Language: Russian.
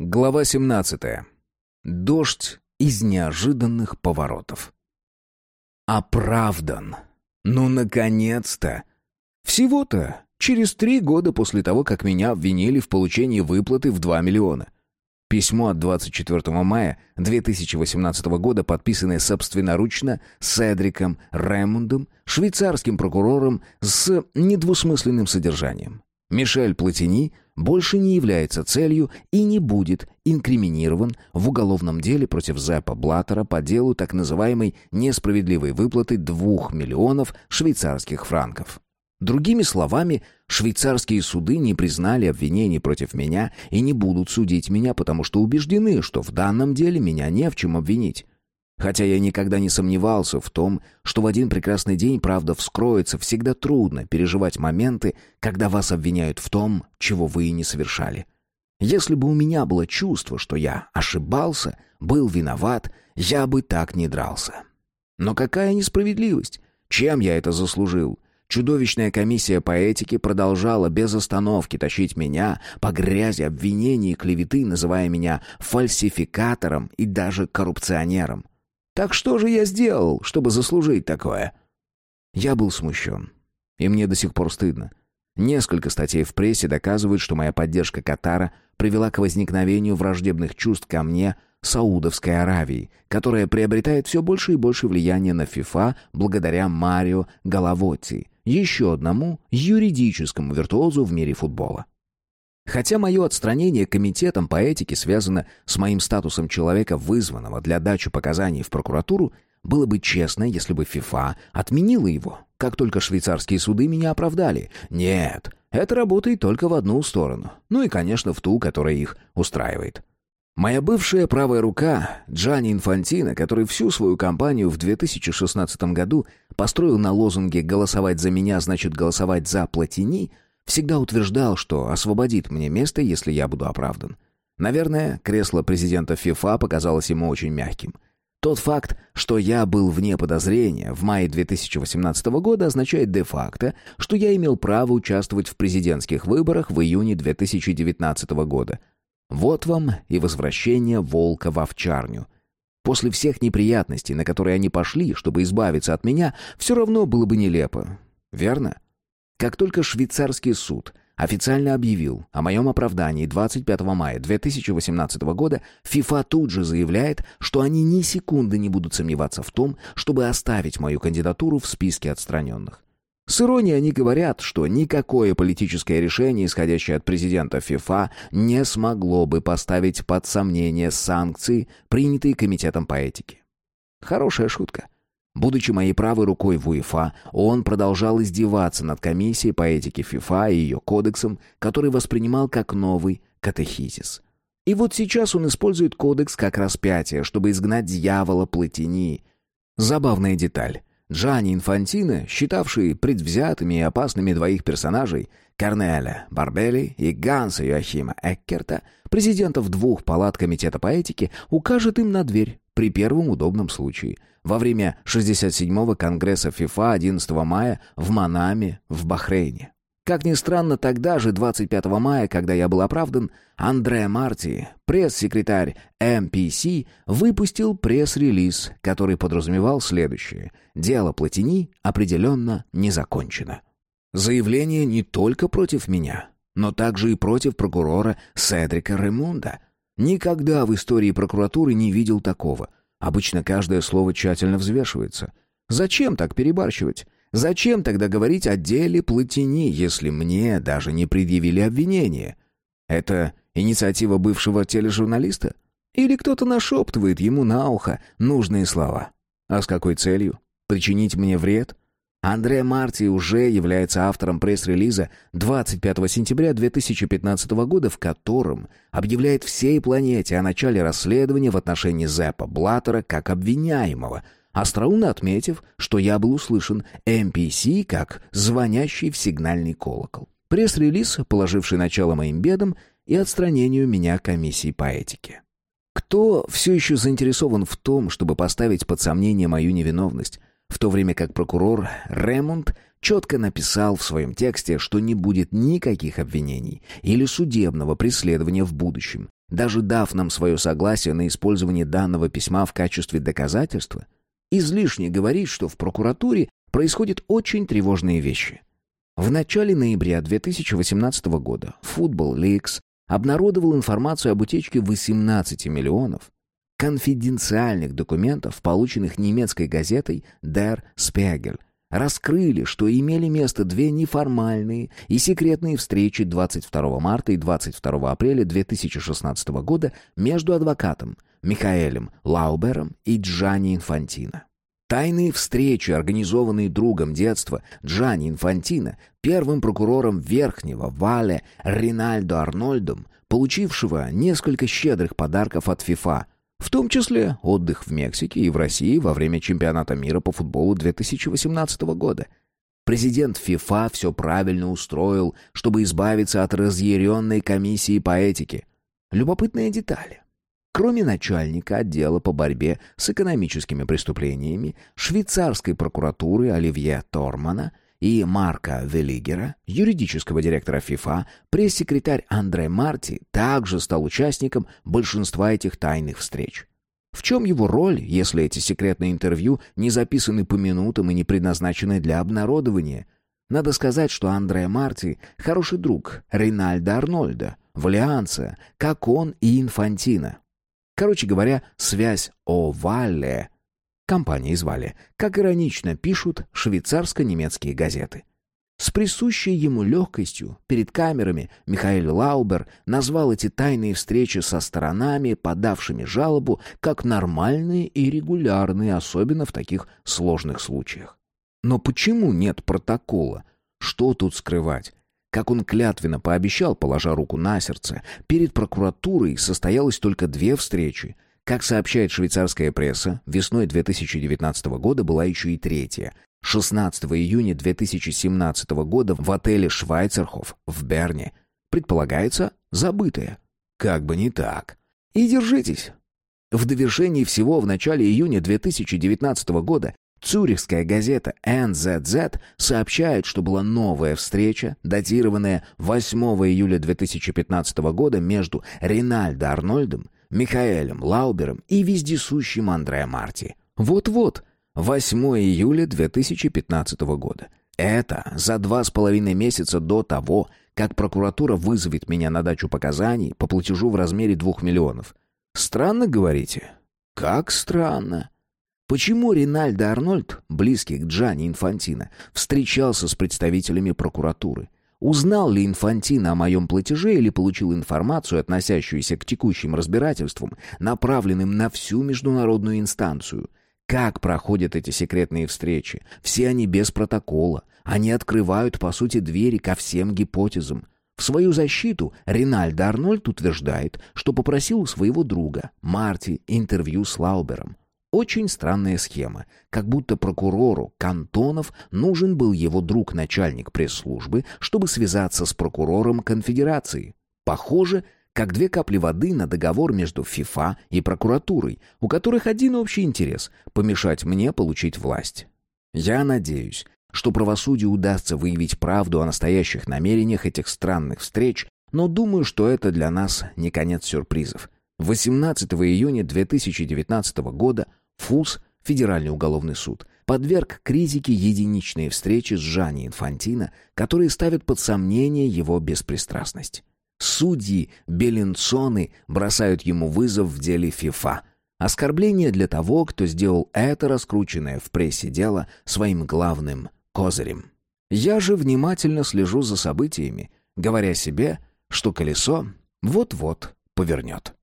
Глава 17. Дождь из неожиданных поворотов. Оправдан. Ну, наконец-то! Всего-то через три года после того, как меня обвинили в получении выплаты в 2 миллиона. Письмо от 24 мая 2018 года, подписанное собственноручно Седриком Ремундом, швейцарским прокурором с недвусмысленным содержанием. Мишель Платини больше не является целью и не будет инкриминирован в уголовном деле против Зеппа Блаттера по делу так называемой несправедливой выплаты 2 миллионов швейцарских франков. Другими словами, швейцарские суды не признали обвинений против меня и не будут судить меня, потому что убеждены, что в данном деле меня не в чем обвинить. Хотя я никогда не сомневался в том, что в один прекрасный день правда вскроется, всегда трудно переживать моменты, когда вас обвиняют в том, чего вы и не совершали. Если бы у меня было чувство, что я ошибался, был виноват, я бы так не дрался. Но какая несправедливость? Чем я это заслужил? Чудовищная комиссия по этике продолжала без остановки тащить меня по грязи обвинений и клеветы, называя меня фальсификатором и даже коррупционером. Так что же я сделал, чтобы заслужить такое? Я был смущен. И мне до сих пор стыдно. Несколько статей в прессе доказывают, что моя поддержка Катара привела к возникновению враждебных чувств ко мне Саудовской Аравии, которая приобретает все больше и больше влияния на ФИФА благодаря Марио Галавотти, еще одному юридическому виртуозу в мире футбола. Хотя мое отстранение комитетом по этике связано с моим статусом человека, вызванного для дачи показаний в прокуратуру, было бы честно, если бы ФИФА отменила его, как только швейцарские суды меня оправдали. Нет, это работает только в одну сторону. Ну и, конечно, в ту, которая их устраивает. Моя бывшая правая рука, Джани Инфантино, который всю свою кампанию в 2016 году построил на лозунге «Голосовать за меня значит голосовать за Платини», Всегда утверждал, что освободит мне место, если я буду оправдан. Наверное, кресло президента ФИФА показалось ему очень мягким. Тот факт, что я был вне подозрения в мае 2018 года, означает де-факто, что я имел право участвовать в президентских выборах в июне 2019 года. Вот вам и возвращение волка в овчарню. После всех неприятностей, на которые они пошли, чтобы избавиться от меня, все равно было бы нелепо. Верно? Как только швейцарский суд официально объявил о моем оправдании 25 мая 2018 года, ФИФА тут же заявляет, что они ни секунды не будут сомневаться в том, чтобы оставить мою кандидатуру в списке отстраненных. С иронией они говорят, что никакое политическое решение, исходящее от президента ФИФА, не смогло бы поставить под сомнение санкции, принятые Комитетом по этике. Хорошая шутка. Будучи моей правой рукой в УЕФА, он продолжал издеваться над комиссией по этике ФИФА и ее кодексом, который воспринимал как новый катехизис. И вот сейчас он использует кодекс как распятие, чтобы изгнать дьявола Платини. Забавная деталь. Джанни Инфантино, считавший предвзятыми и опасными двоих персонажей, Корнеля Барбели и Ганса Йоахима Эккерта, президентов двух палат Комитета по этике, укажет им на дверь при первом удобном случае – во время 67-го Конгресса ФИФА 11 мая в Манаме, в Бахрейне. Как ни странно, тогда же, 25 мая, когда я был оправдан, Андре Марти, пресс-секретарь МПС, выпустил пресс-релиз, который подразумевал следующее. Дело Платини определенно не закончено. Заявление не только против меня, но также и против прокурора Седрика Ремунда. Никогда в истории прокуратуры не видел такого. Обычно каждое слово тщательно взвешивается. Зачем так перебарщивать? Зачем тогда говорить о деле Платини, если мне даже не предъявили обвинения? Это инициатива бывшего тележурналиста? Или кто-то нашептывает ему на ухо нужные слова? А с какой целью? Причинить мне вред? Андре Марти уже является автором пресс-релиза 25 сентября 2015 года, в котором объявляет всей планете о начале расследования в отношении Зеппа Блаттера как обвиняемого, остроумно отметив, что я был услышан MPC как звонящий в сигнальный колокол. Пресс-релиз, положивший начало моим бедам и отстранению меня комиссии по этике. Кто все еще заинтересован в том, чтобы поставить под сомнение мою невиновность? В то время как прокурор Ремонт четко написал в своем тексте, что не будет никаких обвинений или судебного преследования в будущем. даже дав нам свое согласие на использование данного письма в качестве доказательства? Излишне говорить, что в прокуратуре происходят очень тревожные вещи. В начале ноября 2018 года Football Leaks обнародовал информацию об утечке 18 миллионов конфиденциальных документов, полученных немецкой газетой Der Spiegel, раскрыли, что имели место две неформальные и секретные встречи 22 марта и 22 апреля 2016 года между адвокатом Михаэлем Лаубером и Джани Инфантино. Тайные встречи, организованные другом детства Джани Инфантино, первым прокурором Верхнего Вале Ринальдо Арнольдом, получившего несколько щедрых подарков от ФИФА, в том числе отдых в Мексике и в России во время чемпионата мира по футболу 2018 года. Президент ФИФА все правильно устроил, чтобы избавиться от разъяренной комиссии по этике. Любопытная деталь. Кроме начальника отдела по борьбе с экономическими преступлениями швейцарской прокуратуры Оливье Тормана и Марка Велигера, юридического директора ФИФА, пресс-секретарь Андре Марти также стал участником большинства этих тайных встреч. В чем его роль, если эти секретные интервью не записаны по минутам и не предназначены для обнародования? Надо сказать, что Андре Марти – хороший друг Ринальда Арнольда, Валианца, как он и Инфантина. Короче говоря, связь о Валле. Компании звали, как иронично пишут швейцарско-немецкие газеты. С присущей ему легкостью перед камерами Михаил Лаубер назвал эти тайные встречи со сторонами, подавшими жалобу, как нормальные и регулярные, особенно в таких сложных случаях. Но почему нет протокола? Что тут скрывать? Как он клятвенно пообещал, положа руку на сердце, перед прокуратурой состоялось только две встречи. Как сообщает швейцарская пресса, весной 2019 года была еще и третья. 16 июня 2017 года в отеле «Швайцерхоф» в Берне. Предполагается, забытая. Как бы не так. И держитесь. В довершении всего в начале июня 2019 года Цюрихская газета NZZ сообщает, что была новая встреча, датированная 8 июля 2015 года между Ринальдо Арнольдом, Михаэлем Лаубером и вездесущим Андреа Марти. Вот-вот, 8 июля 2015 года. Это за два с половиной месяца до того, как прокуратура вызовет меня на дачу показаний по платежу в размере двух миллионов. Странно, говорите? Как странно. Почему Ринальдо Арнольд, близкий к Джанни Инфантино, встречался с представителями прокуратуры? Узнал ли Инфантино о моем платеже или получил информацию, относящуюся к текущим разбирательствам, направленным на всю международную инстанцию? Как проходят эти секретные встречи? Все они без протокола. Они открывают, по сути, двери ко всем гипотезам. В свою защиту Ринальдо Арнольд утверждает, что попросил у своего друга, Марти, интервью с Лаубером. Очень странная схема, как будто прокурору Кантонов нужен был его друг-начальник пресс-службы, чтобы связаться с прокурором конфедерации. Похоже, как две капли воды на договор между ФИФА и прокуратурой, у которых один общий интерес – помешать мне получить власть. Я надеюсь, что правосудию удастся выявить правду о настоящих намерениях этих странных встреч, но думаю, что это для нас не конец сюрпризов – 18 июня 2019 года ФУС, Федеральный уголовный суд, подверг критике единичные встречи с Жанни Инфантино, которые ставят под сомнение его беспристрастность. Судьи Беллинсоны бросают ему вызов в деле ФИФА. Оскорбление для того, кто сделал это раскрученное в прессе дело своим главным козырем. Я же внимательно слежу за событиями, говоря себе, что колесо вот-вот повернет.